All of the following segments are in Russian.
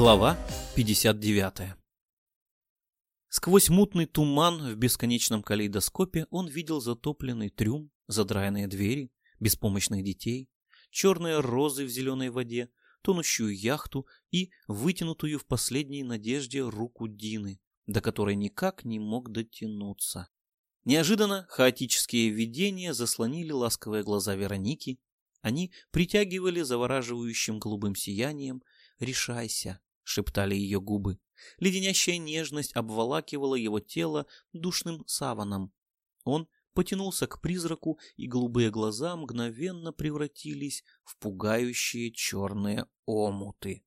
Глава 59 Сквозь мутный туман в бесконечном калейдоскопе он видел затопленный трюм, задраенные двери, беспомощных детей, черные розы в зеленой воде, тонущую яхту и вытянутую в последней надежде руку Дины, до которой никак не мог дотянуться. Неожиданно хаотические видения заслонили ласковые глаза Вероники. Они притягивали завораживающим голубым сиянием. «Решайся!» — шептали ее губы. Леденящая нежность обволакивала его тело душным саваном. Он потянулся к призраку, и голубые глаза мгновенно превратились в пугающие черные омуты.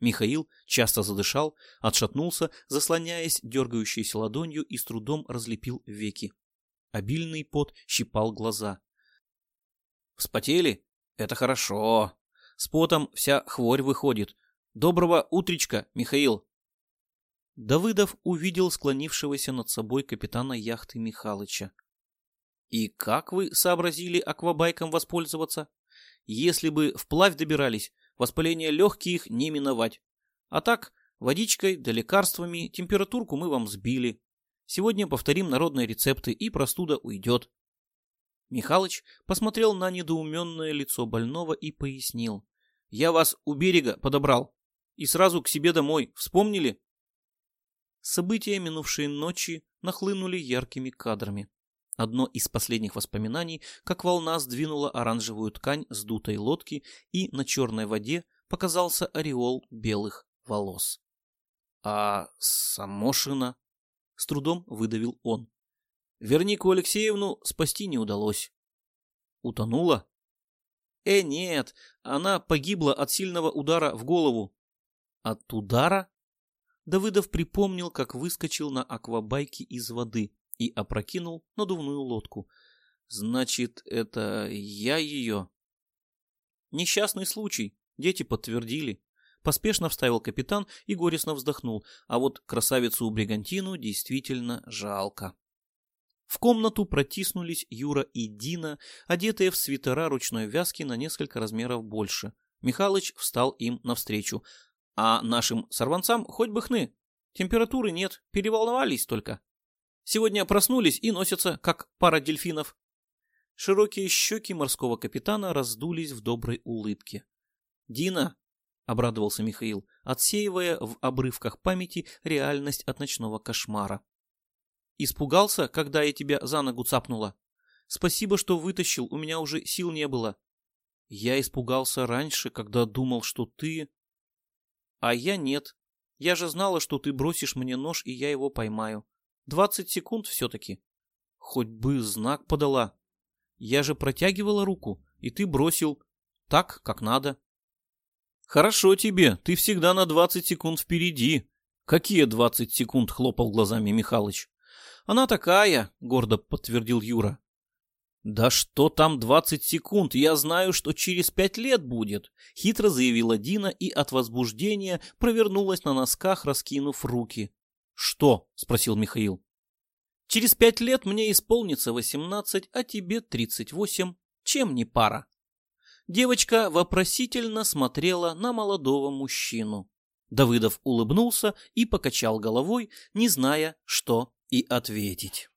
Михаил часто задышал, отшатнулся, заслоняясь дергающейся ладонью и с трудом разлепил веки. Обильный пот щипал глаза. «Вспотели? Это хорошо. С потом вся хворь выходит. Доброго утречка, Михаил!» Давыдов увидел склонившегося над собой капитана яхты Михалыча. «И как вы сообразили аквабайком воспользоваться? Если бы вплавь добирались, воспаление легких не миновать. А так, водичкой да лекарствами температурку мы вам сбили. Сегодня повторим народные рецепты, и простуда уйдет». Михалыч посмотрел на недоуменное лицо больного и пояснил. «Я вас у берега подобрал. И сразу к себе домой. Вспомнили?» События минувшей ночи нахлынули яркими кадрами. Одно из последних воспоминаний, как волна сдвинула оранжевую ткань с дутой лодки, и на черной воде показался ореол белых волос. «А Самошина?» — с трудом выдавил он. «Вернику Алексеевну спасти не удалось». «Утонула?» «Э, нет, она погибла от сильного удара в голову». «От удара?» Давыдов припомнил, как выскочил на аквабайке из воды и опрокинул надувную лодку. Значит, это я ее? Несчастный случай, дети подтвердили. Поспешно вставил капитан и горестно вздохнул, а вот красавицу Бригантину действительно жалко. В комнату протиснулись Юра и Дина, одетые в свитера ручной вязки на несколько размеров больше. Михалыч встал им навстречу. А нашим сорванцам хоть бы хны. Температуры нет, переволновались только. Сегодня проснулись и носятся, как пара дельфинов. Широкие щеки морского капитана раздулись в доброй улыбке. «Дина!» — обрадовался Михаил, отсеивая в обрывках памяти реальность от ночного кошмара. «Испугался, когда я тебя за ногу цапнула? Спасибо, что вытащил, у меня уже сил не было. Я испугался раньше, когда думал, что ты...» А я нет. Я же знала, что ты бросишь мне нож, и я его поймаю. Двадцать секунд все-таки. Хоть бы знак подала. Я же протягивала руку, и ты бросил. Так, как надо. Хорошо тебе, ты всегда на двадцать секунд впереди. Какие двадцать секунд, хлопал глазами Михалыч. Она такая, гордо подтвердил Юра. «Да что там 20 секунд? Я знаю, что через пять лет будет!» Хитро заявила Дина и от возбуждения провернулась на носках, раскинув руки. «Что?» — спросил Михаил. «Через пять лет мне исполнится 18, а тебе 38. Чем не пара?» Девочка вопросительно смотрела на молодого мужчину. Давыдов улыбнулся и покачал головой, не зная, что и ответить.